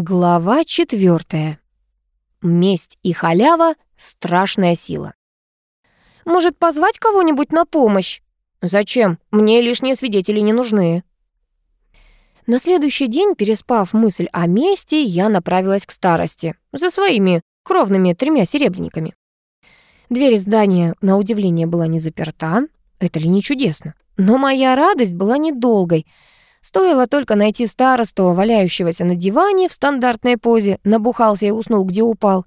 Глава четвертая. Месть и халява — страшная сила. «Может, позвать кого-нибудь на помощь?» «Зачем? Мне лишние свидетели не нужны». На следующий день, переспав мысль о мести, я направилась к старости за своими кровными тремя серебряниками. Дверь здания, на удивление, была не заперта. Это ли не чудесно? Но моя радость была недолгой — Стоило только найти старосту, валяющегося на диване в стандартной позе, набухался и уснул, где упал.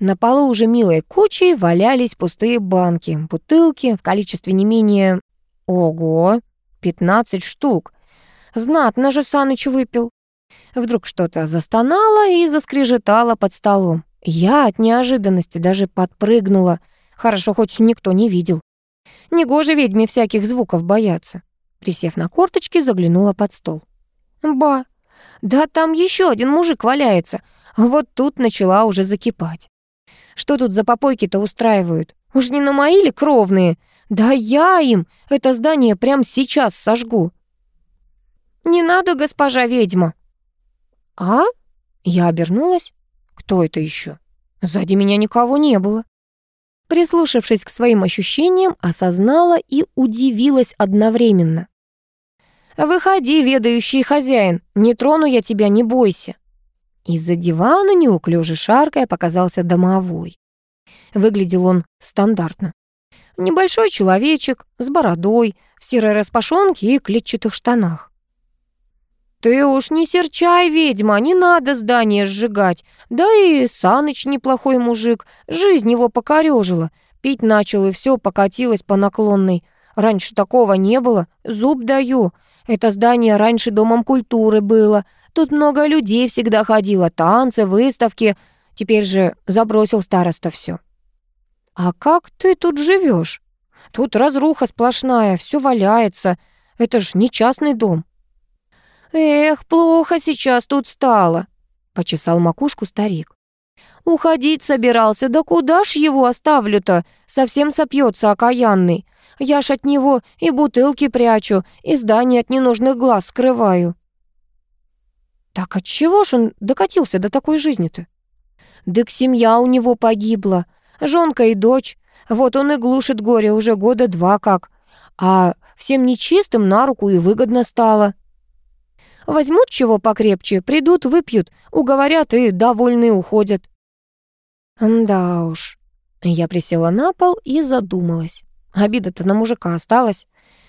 На полу уже милой кучей валялись пустые банки, бутылки в количестве не менее... Ого, 15 штук. Знатно же Саныч выпил. Вдруг что-то застонало и заскрежетало под столом. Я от неожиданности даже подпрыгнула. Хорошо, хоть никто не видел. Негоже ведьме всяких звуков бояться. Присев на корточки, заглянула под стол. «Ба! Да там еще один мужик валяется!» Вот тут начала уже закипать. Что тут за попойки-то устраивают? Уж не на мои ли кровные? Да я им это здание прямо сейчас сожгу. Не надо, госпожа ведьма. А? Я обернулась. Кто это еще? Сзади меня никого не было. Прислушавшись к своим ощущениям, осознала и удивилась одновременно. «Выходи, ведающий хозяин, не трону я тебя, не бойся». Из-за дивана, неуклюже шаркая, показался домовой. Выглядел он стандартно. Небольшой человечек с бородой, в серой распашонке и клетчатых штанах. «Ты уж не серчай, ведьма, не надо здание сжигать. Да и Саныч неплохой мужик, жизнь его покорёжила. Пить начал, и все покатилось по наклонной. Раньше такого не было, зуб даю. Это здание раньше домом культуры было. Тут много людей всегда ходило, танцы, выставки. Теперь же забросил староста все. А как ты тут живешь? Тут разруха сплошная, все валяется. Это ж не частный дом. «Эх, плохо сейчас тут стало», — почесал макушку старик. «Уходить собирался, да куда ж его оставлю-то? Совсем сопьется окаянный. Я ж от него и бутылки прячу, и здание от ненужных глаз скрываю». «Так от чего ж он докатился до такой жизни-то?» «Дык семья у него погибла, жонка и дочь. Вот он и глушит горе уже года два как. А всем нечистым на руку и выгодно стало». Возьмут чего покрепче, придут, выпьют, уговорят и довольные уходят. Да уж. Я присела на пол и задумалась. Обида-то на мужика осталась.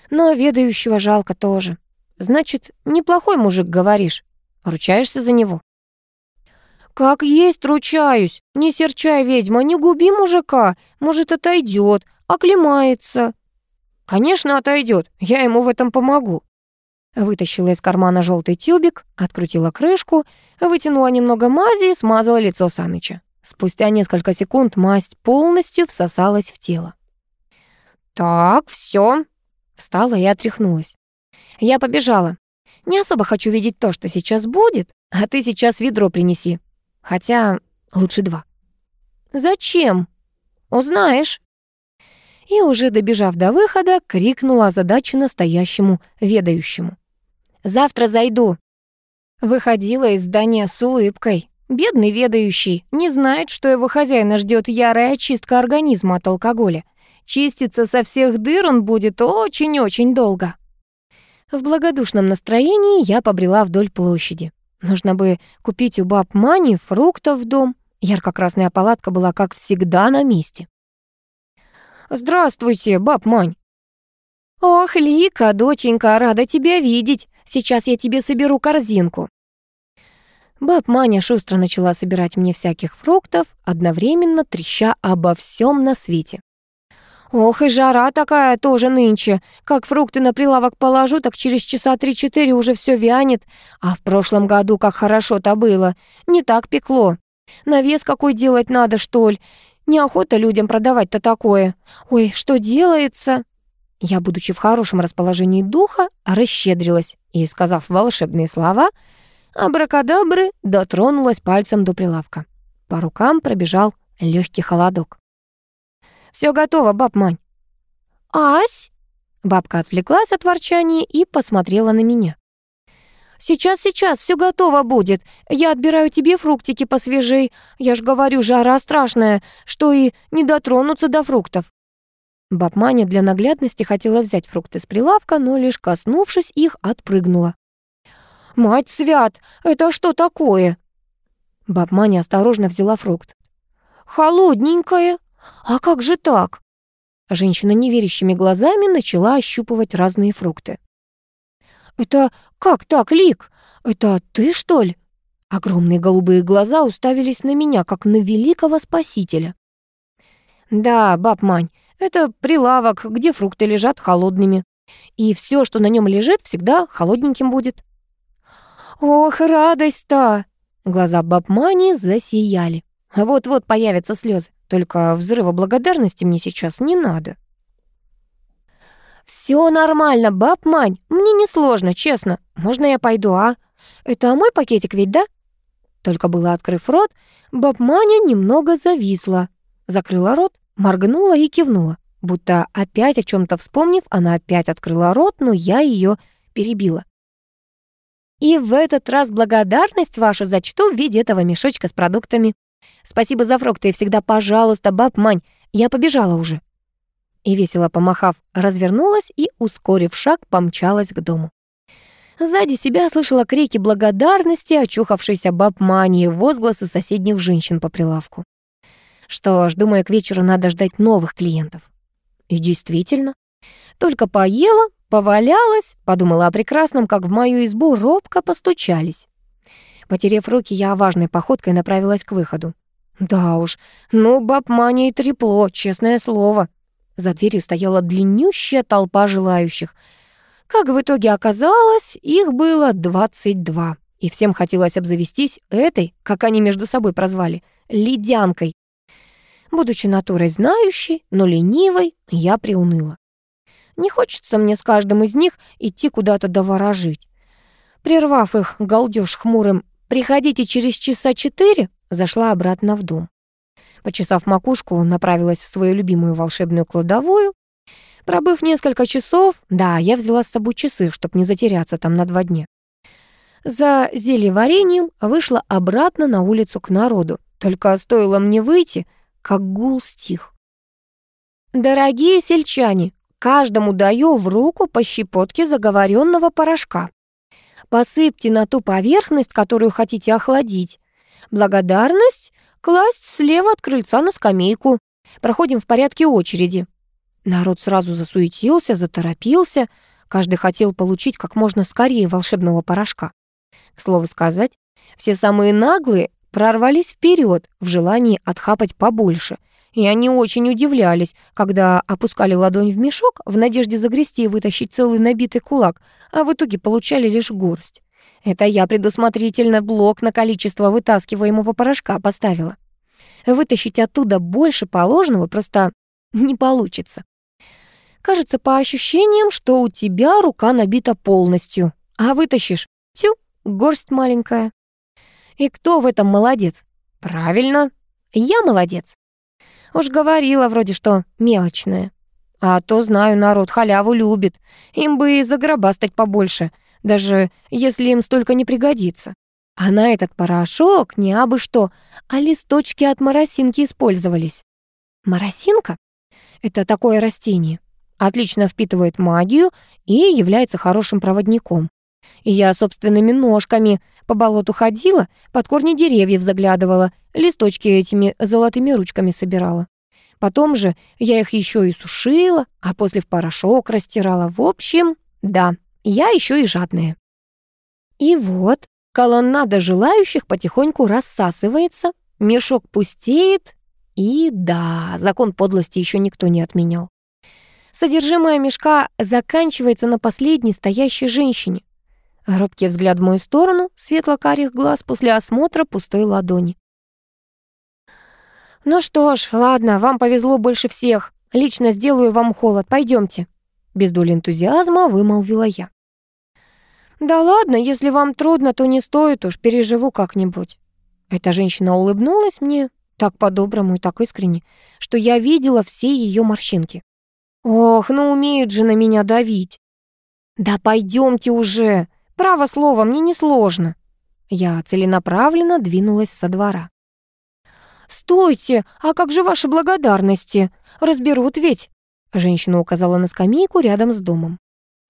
Но ведающего жалко тоже. Значит, неплохой мужик, говоришь. Ручаешься за него? «Как есть ручаюсь. Не серчай, ведьма, не губи мужика. Может, отойдет, оклемается». «Конечно, отойдет. Я ему в этом помогу». Вытащила из кармана желтый тюбик, открутила крышку, вытянула немного мази и смазала лицо Саныча. Спустя несколько секунд масть полностью всосалась в тело. «Так, все. Встала и отряхнулась. Я побежала. Не особо хочу видеть то, что сейчас будет, а ты сейчас ведро принеси. Хотя лучше два. «Зачем?» «Узнаешь». И уже добежав до выхода, крикнула задачу настоящему ведающему. Завтра зайду». Выходила из здания с улыбкой. Бедный ведающий не знает, что его хозяина ждет ярая очистка организма от алкоголя. Чиститься со всех дыр он будет очень-очень долго. В благодушном настроении я побрела вдоль площади. Нужно бы купить у баб Мани фруктов в дом. Ярко-красная палатка была, как всегда, на месте. «Здравствуйте, баб Мань!» «Ох, Лика, доченька, рада тебя видеть. Сейчас я тебе соберу корзинку». Баб Маня шустро начала собирать мне всяких фруктов, одновременно треща обо всем на свете. «Ох, и жара такая тоже нынче. Как фрукты на прилавок положу, так через часа три-четыре уже все вянет. А в прошлом году как хорошо-то было. Не так пекло. Навес какой делать надо, что ли? Неохота людям продавать-то такое. Ой, что делается?» Я, будучи в хорошем расположении духа, расщедрилась и, сказав волшебные слова, абракадабры дотронулась пальцем до прилавка. По рукам пробежал легкий холодок. Все готово, баб Мань». «Ась?» Бабка отвлеклась от ворчания и посмотрела на меня. «Сейчас, сейчас, все готово будет. Я отбираю тебе фруктики посвежей. Я ж говорю, жара страшная, что и не дотронуться до фруктов». Баб-маня для наглядности хотела взять фрукты с прилавка, но лишь коснувшись их, отпрыгнула. «Мать свят, это что такое?» Баб-маня осторожно взяла фрукт. «Холодненькое. А как же так?» Женщина неверящими глазами начала ощупывать разные фрукты. «Это как так, Лик? Это ты, что ли?» Огромные голубые глаза уставились на меня, как на великого спасителя. «Да, баб Мань, это прилавок, где фрукты лежат холодными. И все, что на нем лежит, всегда холодненьким будет». «Ох, радость-то!» Глаза баб Мани засияли. Вот-вот появятся слезы. Только взрыва благодарности мне сейчас не надо. «Все нормально, баб Мань, мне несложно, честно. Можно я пойду, а? Это мой пакетик ведь, да?» Только было открыв рот, баб Маня немного зависла. Закрыла рот, моргнула и кивнула. Будто опять о чем то вспомнив, она опять открыла рот, но я ее перебила. И в этот раз благодарность вашу зачту в виде этого мешочка с продуктами. Спасибо за фрукты и всегда, пожалуйста, баб Мань, я побежала уже и, весело помахав, развернулась и, ускорив шаг, помчалась к дому. Сзади себя слышала крики благодарности, очухавшейся баб Мании, возгласы соседних женщин по прилавку. Что ж, думаю, к вечеру надо ждать новых клиентов. И действительно, только поела, повалялась, подумала о прекрасном, как в мою избу робко постучались. Потерев руки, я важной походкой направилась к выходу. Да уж, ну, баб Маня и трепло, честное слово. За дверью стояла длиннющая толпа желающих. Как в итоге оказалось, их было 22. И всем хотелось обзавестись этой, как они между собой прозвали, ледянкой. Будучи натурой знающей, но ленивой, я приуныла. Не хочется мне с каждым из них идти куда-то доворожить. Прервав их галдёж хмурым «приходите через часа четыре», зашла обратно в дом. Почесав макушку, направилась в свою любимую волшебную кладовую. Пробыв несколько часов, да, я взяла с собой часы, чтобы не затеряться там на два дня. За зельеварением вышла обратно на улицу к народу. Только стоило мне выйти, как гул стих. «Дорогие сельчане, каждому даю в руку по щепотке заговоренного порошка. Посыпьте на ту поверхность, которую хотите охладить. Благодарность класть слева от крыльца на скамейку. Проходим в порядке очереди. Народ сразу засуетился, заторопился. Каждый хотел получить как можно скорее волшебного порошка. К слову сказать, все самые наглые прорвались вперед в желании отхапать побольше. И они очень удивлялись, когда опускали ладонь в мешок в надежде загрести и вытащить целый набитый кулак, а в итоге получали лишь горсть. Это я предусмотрительно блок на количество вытаскиваемого порошка поставила. Вытащить оттуда больше положенного просто не получится. Кажется по ощущениям, что у тебя рука набита полностью, а вытащишь, тю, горсть маленькая. И кто в этом молодец? Правильно, я молодец. Уж говорила вроде, что мелочная. А то, знаю, народ халяву любит. Им бы и загробастать побольше — даже если им столько не пригодится. А на этот порошок не абы что, а листочки от моросинки использовались. Моросинка — это такое растение. Отлично впитывает магию и является хорошим проводником. И я собственными ножками по болоту ходила, под корни деревьев заглядывала, листочки этими золотыми ручками собирала. Потом же я их еще и сушила, а после в порошок растирала. В общем, да, я еще и жадная. И вот колоннада желающих потихоньку рассасывается, мешок пустеет, и да, закон подлости еще никто не отменял. Содержимое мешка заканчивается на последней стоящей женщине. Робкий взгляд в мою сторону, светло-карих глаз после осмотра пустой ладони. «Ну что ж, ладно, вам повезло больше всех. Лично сделаю вам холод, пойдемте. Без доли энтузиазма вымолвила я. «Да ладно, если вам трудно, то не стоит уж, переживу как-нибудь». Эта женщина улыбнулась мне так по-доброму и так искренне, что я видела все ее морщинки. «Ох, ну умеют же на меня давить!» «Да пойдемте уже! Право слово, мне несложно». Я целенаправленно двинулась со двора. «Стойте, а как же ваши благодарности? Разберут ведь?» Женщина указала на скамейку рядом с домом.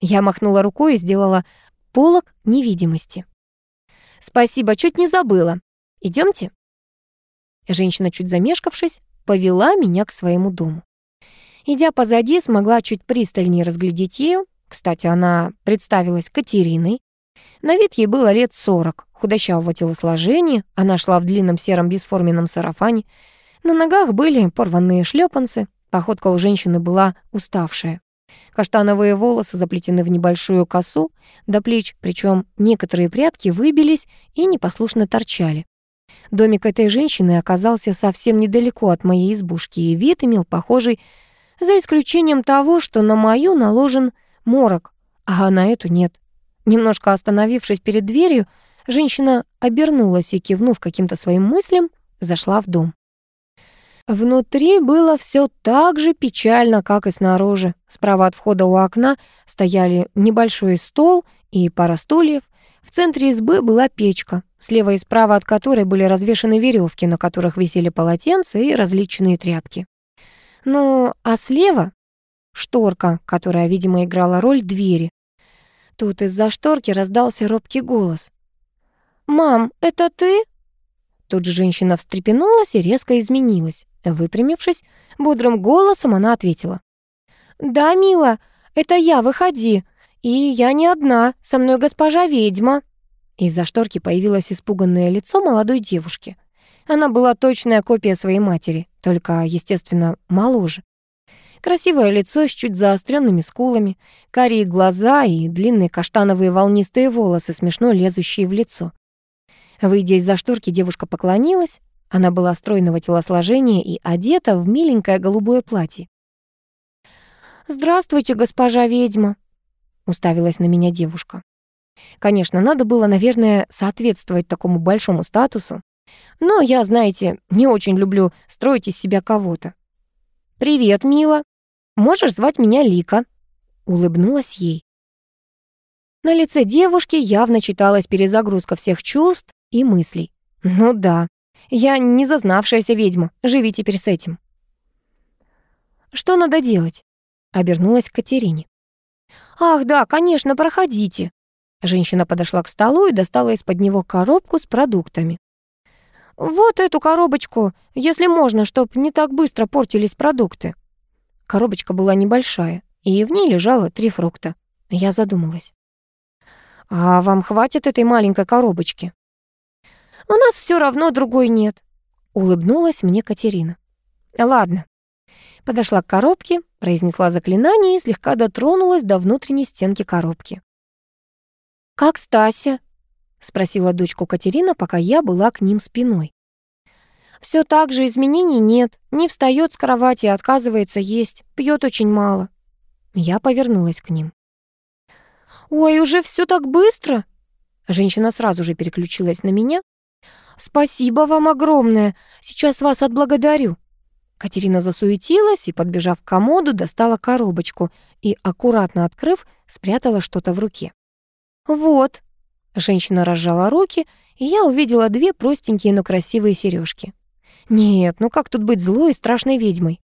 Я махнула рукой и сделала полок невидимости. «Спасибо, чуть не забыла. Идемте. Женщина, чуть замешкавшись, повела меня к своему дому. Идя позади, смогла чуть пристальнее разглядеть ее. Кстати, она представилась Катериной. На вид ей было лет сорок, худощавого телосложения, она шла в длинном сером бесформенном сарафане. На ногах были порванные шлепанцы, походка у женщины была уставшая. Каштановые волосы заплетены в небольшую косу до плеч, причем некоторые прядки выбились и непослушно торчали. Домик этой женщины оказался совсем недалеко от моей избушки, и вид имел похожий, за исключением того, что на мою наложен морок, а на эту нет. Немножко остановившись перед дверью, женщина обернулась и, кивнув каким-то своим мыслям, зашла в дом. Внутри было все так же печально, как и снаружи. Справа от входа у окна стояли небольшой стол и пара стульев. В центре избы была печка, слева и справа от которой были развешаны веревки, на которых висели полотенца и различные тряпки. Ну, а слева — шторка, которая, видимо, играла роль двери. Тут из-за шторки раздался робкий голос. «Мам, это ты?» Тут же женщина встрепенулась и резко изменилась. Выпрямившись, бодрым голосом она ответила. «Да, мила, это я, выходи. И я не одна, со мной госпожа ведьма». Из-за шторки появилось испуганное лицо молодой девушки. Она была точная копия своей матери, только, естественно, моложе. Красивое лицо с чуть заостренными скулами, карие глаза и длинные каштановые волнистые волосы, смешно лезущие в лицо. Выйдя из-за шторки, девушка поклонилась. Она была стройного телосложения и одета в миленькое голубое платье. «Здравствуйте, госпожа ведьма», — уставилась на меня девушка. Конечно, надо было, наверное, соответствовать такому большому статусу. Но я, знаете, не очень люблю строить из себя кого-то. «Привет, мила. Можешь звать меня Лика?» Улыбнулась ей. На лице девушки явно читалась перезагрузка всех чувств и мыслей. «Ну да, я не зазнавшаяся ведьма, живи теперь с этим». «Что надо делать?» — обернулась к Катерине. «Ах, да, конечно, проходите», Женщина подошла к столу и достала из-под него коробку с продуктами. «Вот эту коробочку, если можно, чтоб не так быстро портились продукты». Коробочка была небольшая, и в ней лежало три фрукта. Я задумалась. «А вам хватит этой маленькой коробочки?» «У нас все равно другой нет», — улыбнулась мне Катерина. «Ладно». Подошла к коробке, произнесла заклинание и слегка дотронулась до внутренней стенки коробки. «Как Стася?» — спросила дочку Катерина, пока я была к ним спиной. Все так же изменений нет, не встает с кровати, отказывается есть, пьет очень мало». Я повернулась к ним. «Ой, уже все так быстро?» Женщина сразу же переключилась на меня. «Спасибо вам огромное, сейчас вас отблагодарю». Катерина засуетилась и, подбежав к комоду, достала коробочку и, аккуратно открыв, спрятала что-то в руке. «Вот». Женщина разжала руки, и я увидела две простенькие, но красивые сережки. «Нет, ну как тут быть злой и страшной ведьмой?»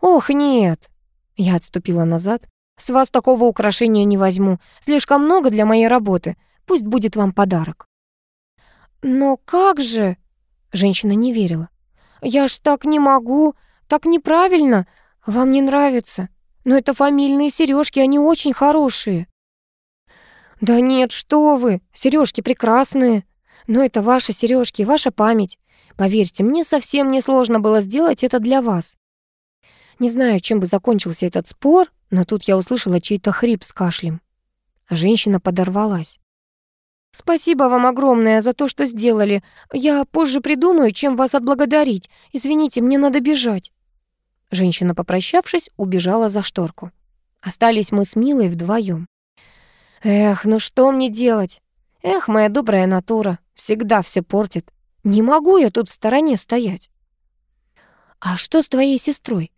«Ох, нет!» Я отступила назад. «С вас такого украшения не возьму. Слишком много для моей работы. Пусть будет вам подарок». «Но как же?» Женщина не верила. «Я ж так не могу. Так неправильно. Вам не нравится. Но это фамильные сережки, они очень хорошие». «Да нет, что вы, сережки прекрасные. Но это ваши сережки, ваша память. Поверьте, мне совсем не сложно было сделать это для вас». Не знаю, чем бы закончился этот спор, но тут я услышала чей-то хрип с кашлем. Женщина подорвалась. «Спасибо вам огромное за то, что сделали. Я позже придумаю, чем вас отблагодарить. Извините, мне надо бежать». Женщина, попрощавшись, убежала за шторку. Остались мы с Милой вдвоем. Эх, ну что мне делать? Эх, моя добрая натура, всегда все портит. Не могу я тут в стороне стоять. А что с твоей сестрой?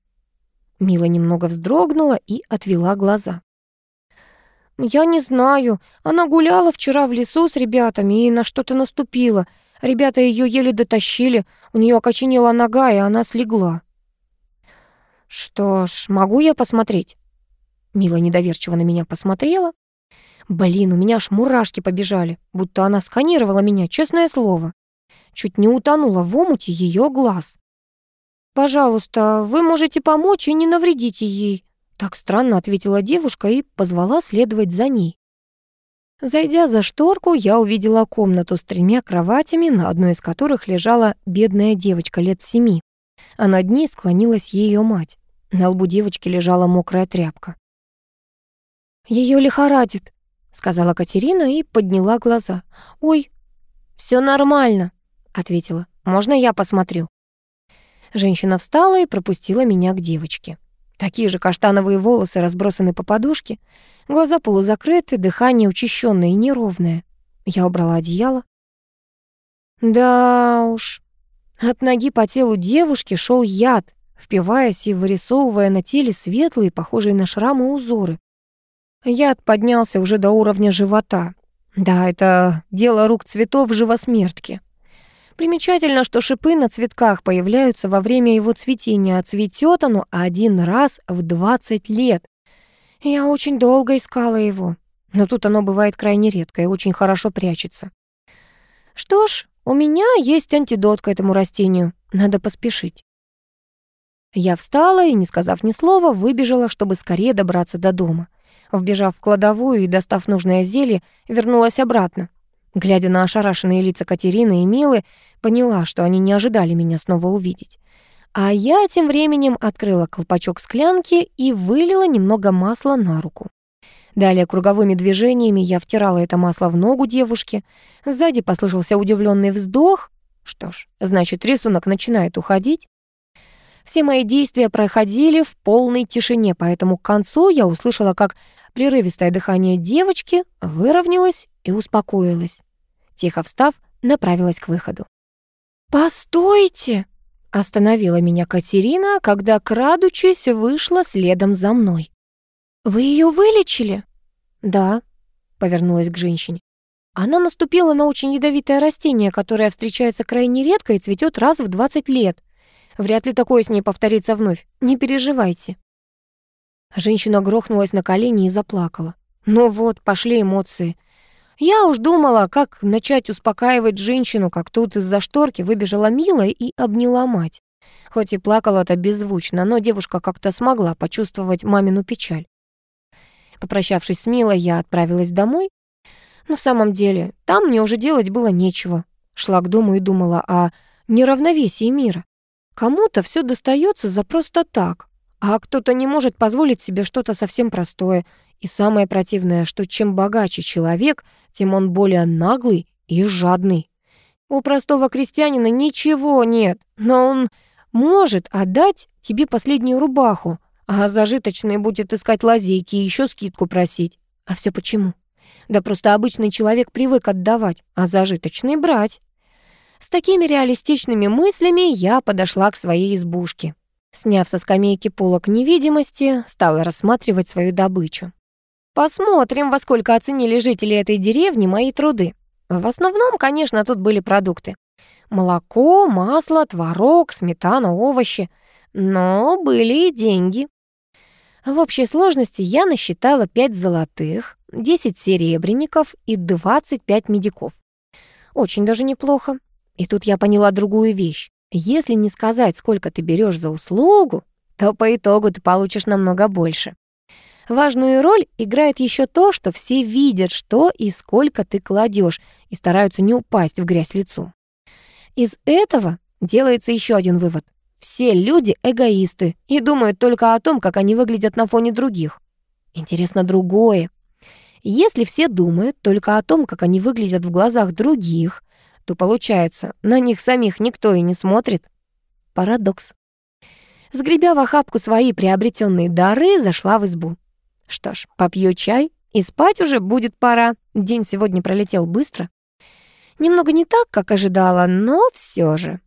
Мила немного вздрогнула и отвела глаза. «Я не знаю. Она гуляла вчера в лесу с ребятами и на что-то наступила. Ребята ее еле дотащили, у нее окоченела нога, и она слегла». «Что ж, могу я посмотреть?» Мила недоверчиво на меня посмотрела. Блин, у меня аж мурашки побежали, будто она сканировала меня, честное слово. Чуть не утонула в омуте ее глаз. «Пожалуйста, вы можете помочь и не навредите ей», так странно ответила девушка и позвала следовать за ней. Зайдя за шторку, я увидела комнату с тремя кроватями, на одной из которых лежала бедная девочка лет семи, а над ней склонилась ее мать. На лбу девочки лежала мокрая тряпка. Ее лихорадит», — сказала Катерина и подняла глаза. «Ой, все нормально», — ответила. «Можно я посмотрю?» Женщина встала и пропустила меня к девочке. Такие же каштановые волосы разбросаны по подушке, глаза полузакрыты, дыхание учащенное и неровное. Я убрала одеяло. Да уж, от ноги по телу девушки шел яд, впиваясь и вырисовывая на теле светлые, похожие на шрамы узоры. Яд поднялся уже до уровня живота. Да, это дело рук цветов живосмертки. Примечательно, что шипы на цветках появляются во время его цветения, а цветет оно один раз в 20 лет. Я очень долго искала его, но тут оно бывает крайне редко и очень хорошо прячется. Что ж, у меня есть антидот к этому растению, надо поспешить. Я встала и, не сказав ни слова, выбежала, чтобы скорее добраться до дома. Вбежав в кладовую и достав нужное зелье, вернулась обратно. Глядя на ошарашенные лица Катерины и Милы, поняла, что они не ожидали меня снова увидеть. А я тем временем открыла колпачок склянки и вылила немного масла на руку. Далее круговыми движениями я втирала это масло в ногу девушки. Сзади послышался удивленный вздох. Что ж, значит, рисунок начинает уходить. Все мои действия проходили в полной тишине, поэтому к концу я услышала, как прерывистое дыхание девочки выровнялось и успокоилась. Тихо встав, направилась к выходу. «Постойте!» — остановила меня Катерина, когда, крадучись, вышла следом за мной. «Вы ее вылечили?» «Да», — повернулась к женщине. Она наступила на очень ядовитое растение, которое встречается крайне редко и цветет раз в 20 лет. Вряд ли такое с ней повторится вновь. Не переживайте». Женщина грохнулась на колени и заплакала. Ну вот, пошли эмоции. Я уж думала, как начать успокаивать женщину, как тут из-за шторки выбежала Мила и обняла мать. Хоть и плакала-то беззвучно, но девушка как-то смогла почувствовать мамину печаль. Попрощавшись с Милой, я отправилась домой. Но в самом деле, там мне уже делать было нечего. Шла к дому и думала о неравновесии мира. Кому-то все достается за просто так, а кто-то не может позволить себе что-то совсем простое. И самое противное, что чем богаче человек, тем он более наглый и жадный. У простого крестьянина ничего нет, но он может отдать тебе последнюю рубаху, а зажиточный будет искать лазейки и еще скидку просить. А все почему? Да просто обычный человек привык отдавать, а зажиточный брать. С такими реалистичными мыслями я подошла к своей избушке. Сняв со скамейки полок невидимости, стала рассматривать свою добычу. Посмотрим, во сколько оценили жители этой деревни мои труды. В основном, конечно, тут были продукты. Молоко, масло, творог, сметана, овощи. Но были и деньги. В общей сложности я насчитала 5 золотых, 10 серебряников и 25 медиков. Очень даже неплохо. И тут я поняла другую вещь. Если не сказать, сколько ты берешь за услугу, то по итогу ты получишь намного больше. Важную роль играет еще то, что все видят, что и сколько ты кладешь, и стараются не упасть в грязь лицом. Из этого делается еще один вывод. Все люди эгоисты и думают только о том, как они выглядят на фоне других. Интересно другое. Если все думают только о том, как они выглядят в глазах других, то получается, на них самих никто и не смотрит. Парадокс. Сгребя в охапку свои приобретенные дары, зашла в избу. Что ж, попью чай, и спать уже будет пора. День сегодня пролетел быстро. Немного не так, как ожидала, но все же.